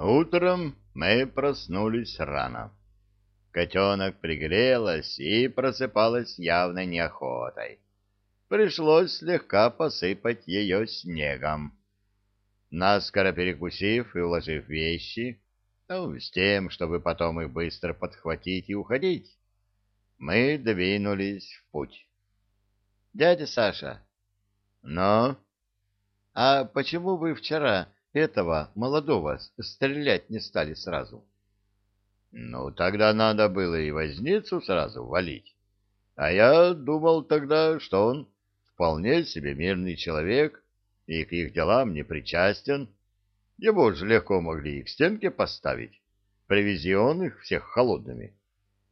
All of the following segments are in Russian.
Утром мы проснулись рано. Котенок пригрелась и просыпалась явно неохотой. Пришлось слегка посыпать ее снегом. Наскоро перекусив и уложив вещи, ну, с тем, чтобы потом их быстро подхватить и уходить, мы двинулись в путь. — Дядя Саша. — Ну? — А почему вы вчера этого молодого стрелять не стали сразу? Ну, тогда надо было и возницу сразу валить. А я думал тогда, что он вполне себе мирный человек и к их делам не причастен. Его же легко могли и к стенке поставить. Привези он их всех холодными.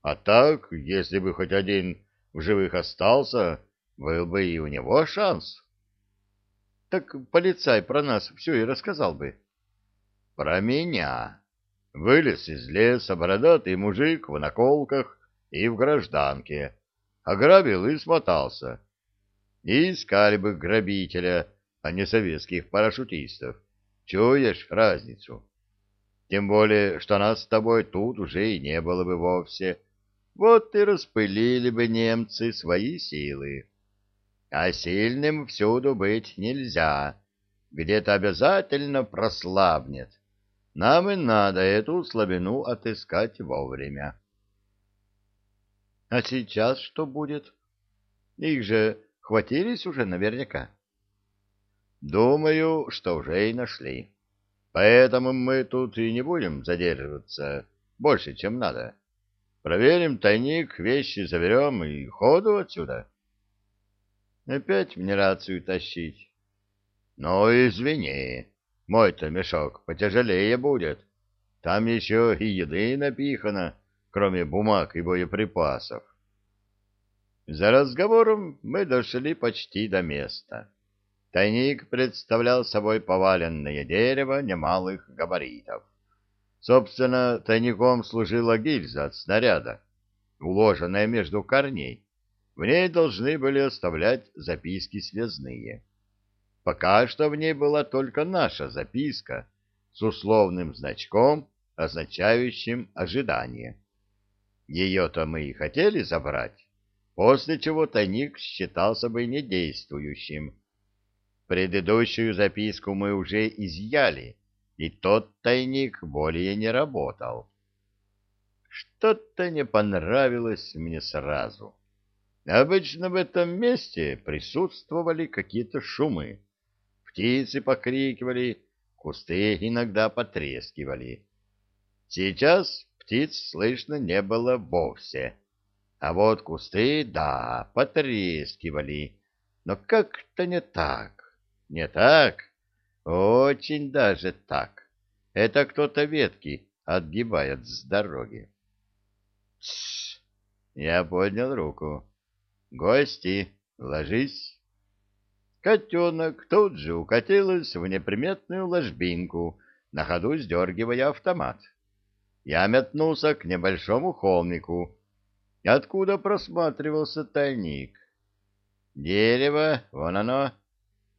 А так, если бы хоть один в живых остался, был бы и у него шанс. Так полицай про нас все и рассказал бы. Про меня. Вылез из леса бородатый мужик в наколках и в гражданке. Ограбил и смотался. И искали бы грабителя, а не советских парашютистов. Чуешь разницу? Тем более, что нас с тобой тут уже и не было бы вовсе. Вот и распылили бы немцы свои силы. А сильным всюду быть нельзя. Где-то обязательно прослабнет. Нам и надо эту слабину отыскать вовремя. А сейчас что будет? Их же хватились уже наверняка. Думаю, что уже и нашли. Поэтому мы тут и не будем задерживаться больше, чем надо. Проверим тайник, вещи заберем и ходу отсюда. Опять мне рацию тащить? Ну, извини, мой-то мешок потяжелее будет. Там еще и еды напихано, кроме бумаг и боеприпасов. За разговором мы дошли почти до места. Тайник представлял собой поваленное дерево немалых габаритов. Собственно, тайником служила гильза от снаряда, уложенная между корней. В ней должны были оставлять записки связные. Пока что в ней была только наша записка с условным значком, означающим ожидание. Ее-то мы и хотели забрать, после чего тайник считался бы недействующим. Предыдущую записку мы уже изъяли, и тот тайник более не работал. Что-то не понравилось мне сразу. Обычно в этом месте присутствовали какие-то шумы. Птицы покрикивали, кусты иногда потрескивали. Сейчас птиц слышно не было вовсе. А вот кусты, да, потрескивали, но как-то не так. Не так? Очень даже так. Это кто-то ветки отгибает с дороги. Тш! Я поднял руку. Гости, ложись. Котенок тут же укатилась в неприметную ложбинку, на ходу сдергивая автомат. Я метнулся к небольшому холмику, откуда просматривался тайник. Дерево, вон оно.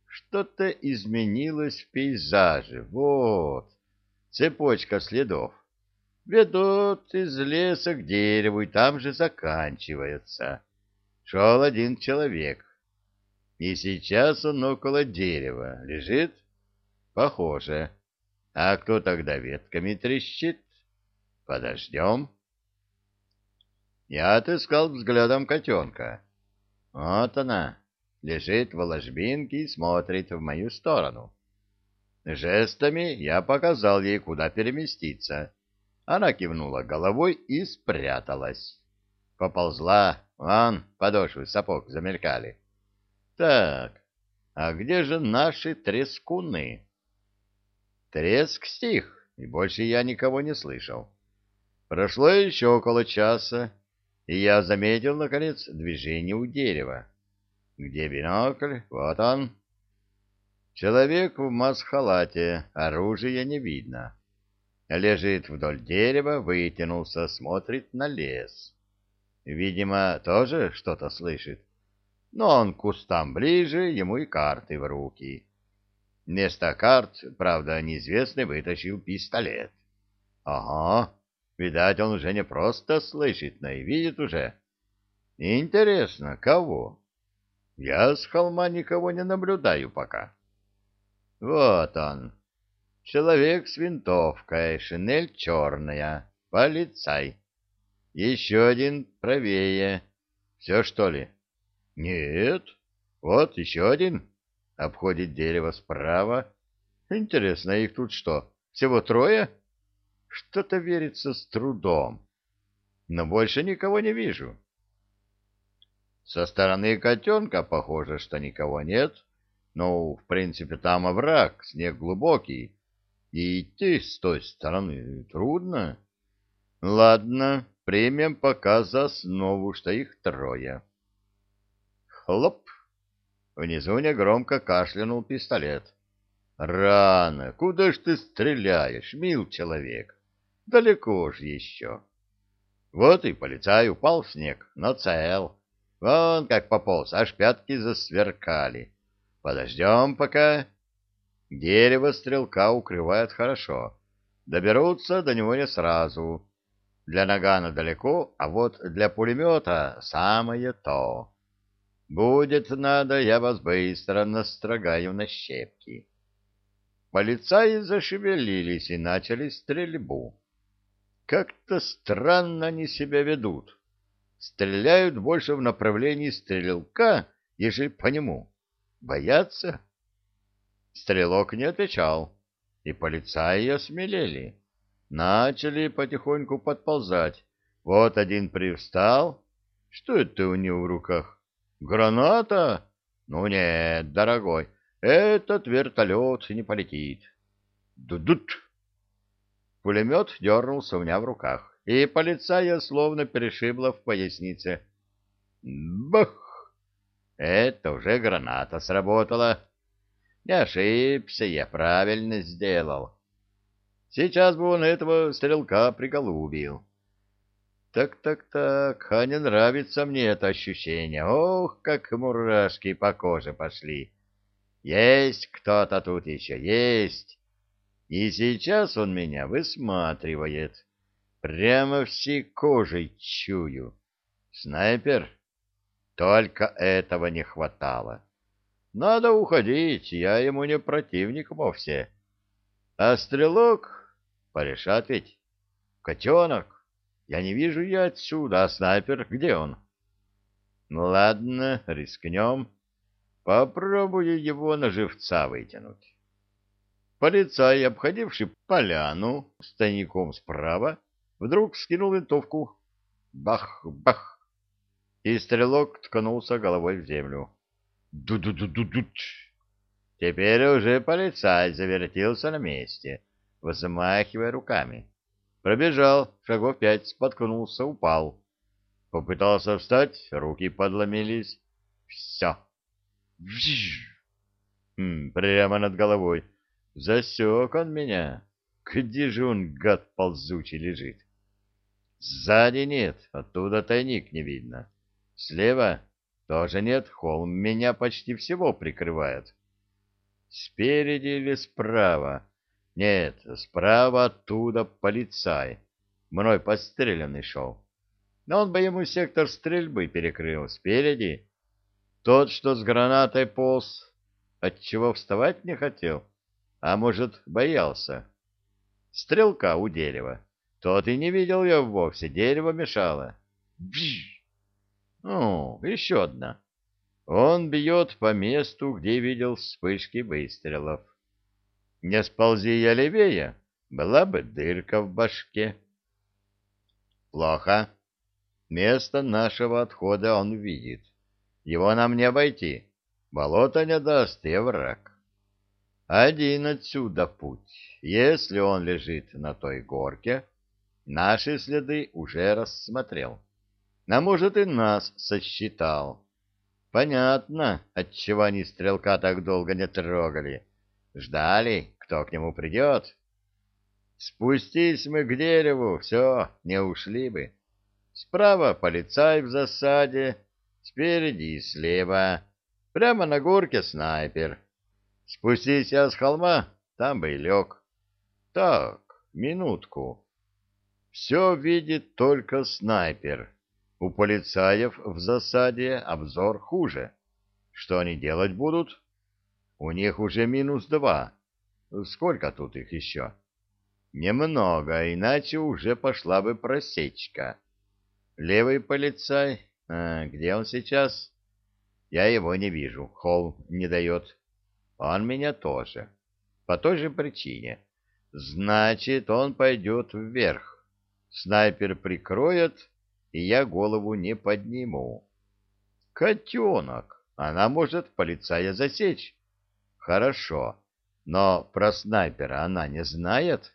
Что-то изменилось в пейзаже. Вот, цепочка следов. Ведут из леса к дереву и там же заканчивается шел один человек. И сейчас он около дерева лежит? Похоже. А кто тогда ветками трещит? Подождем. Я отыскал взглядом котенка. Вот она, лежит в ложбинке и смотрит в мою сторону. Жестами я показал ей, куда переместиться. Она кивнула головой и спряталась. Поползла Вон, подошвы сапог замелькали. Так, а где же наши трескуны? Треск стих, и больше я никого не слышал. Прошло еще около часа, и я заметил, наконец, движение у дерева. Где бинокль? Вот он. Человек в масхалате, оружия не видно. Лежит вдоль дерева, вытянулся, смотрит на лес. Видимо, тоже что-то слышит. Но он к кустам ближе, ему и карты в руки. Вместо карт, правда, неизвестный вытащил пистолет. Ага, видать, он уже не просто слышит, но и видит уже. Интересно, кого? Я с холма никого не наблюдаю пока. Вот он. Человек с винтовкой, шинель черная, полицай. Еще один правее. Все, что ли? Нет. Вот еще один. Обходит дерево справа. Интересно, их тут что, всего трое? Что-то верится с трудом. Но больше никого не вижу. Со стороны котенка похоже, что никого нет. Ну, в принципе, там овраг, снег глубокий. И идти с той стороны трудно. Ладно, примем пока за основу, что их трое. Хлоп! Внизу негромко кашлянул пистолет. Рано. Куда ж ты стреляешь, мил человек? Далеко ж еще. Вот и полицай упал в снег, но цел. Вон как пополз, аж пятки засверкали. Подождем пока. Дерево стрелка укрывает хорошо. Доберутся до него не сразу. Для нагана далеко, а вот для пулемета самое то. Будет надо, я вас быстро настрогаю на щепки. Полицаи зашевелились и начали стрельбу. Как-то странно они себя ведут. Стреляют больше в направлении стрелка, ежели по нему. Боятся? Стрелок не отвечал, и полицаи осмелели. Начали потихоньку подползать. Вот один привстал. Что это у него в руках? Граната? Ну нет, дорогой, этот вертолет не полетит. Дудут! Пулемет дернулся у меня в руках, и полицая словно перешибла в пояснице. Бах! Это уже граната сработала. Не ошибся я, правильно сделал. Сейчас бы он этого стрелка приголубил. Так-так-так, а не нравится мне это ощущение. Ох, как мурашки по коже пошли. Есть кто-то тут еще, есть. И сейчас он меня высматривает. Прямо всей кожей чую. Снайпер? Только этого не хватало. Надо уходить, я ему не противник вовсе. А стрелок? Порешат ведь. Котенок? Я не вижу ее отсюда, а снайпер где он? Ну ладно, рискнем. Попробую его на живца вытянуть. Полицай, обходивший поляну с тайником справа, вдруг скинул винтовку. Бах-бах! И стрелок ткнулся головой в землю. Ду-ду-ду-ду-ду! Теперь уже полицай завертелся на месте, взмахивая руками. Пробежал, шагов пять, споткнулся, упал. Попытался встать, руки подломились. Все. Хм, прямо над головой. Засек он меня. Где же он, гад ползучий, лежит? Сзади нет, оттуда тайник не видно. Слева тоже нет, холм меня почти всего прикрывает. Спереди или справа? Нет, справа оттуда полицай. Мной подстреленный шел. Но он бы ему сектор стрельбы перекрыл. Спереди тот, что с гранатой полз, отчего вставать не хотел, а может, боялся. Стрелка у дерева. Тот и не видел ее вовсе, дерево мешало. Бжж! Ну, еще одна. Он бьет по месту, где видел вспышки выстрелов. Не сползи я левее, была бы дырка в башке. Плохо. Место нашего отхода он видит. Его нам не обойти. Болото не даст и враг. Один отсюда путь. Если он лежит на той горке, наши следы уже рассмотрел. А может, и нас сосчитал. Понятно, отчего они стрелка так долго не трогали. Ждали, кто к нему придет. Спустись мы к дереву, все, не ушли бы. Справа полицай в засаде, Спереди и слева. Прямо на горке снайпер. Спустись я с холма, там бы и лег. Так, минутку. Все видит только снайпер. У полицаев в засаде обзор хуже. Что они делать будут? У них уже минус два. Сколько тут их еще? Немного, иначе уже пошла бы просечка. Левый полицай, а, где он сейчас? Я его не вижу, холл не дает. Он меня тоже. По той же причине. Значит, он пойдет вверх. Снайпер прикроет, и я голову не подниму. Котенок, она может полицая засечь. Хорошо, но про снайпера она не знает?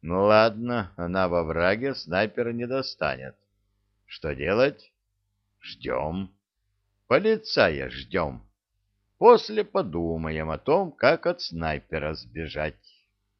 Ну ладно, она во враге снайпера не достанет. Что делать? Ждем. Полицая ждем. После подумаем о том, как от снайпера сбежать.